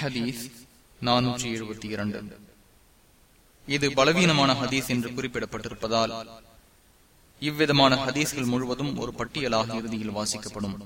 ஹதீஸ் நானூற்றி எழுபத்தி இரண்டு. இது பலவீனமான ஹதீஸ் என்று குறிப்பிடப்பட்டிருப்பதால் இவ்விதமான ஹதீஸ்கள் முழுவதும் ஒரு பட்டியலாக இறுதியில் வாசிக்கப்படும்.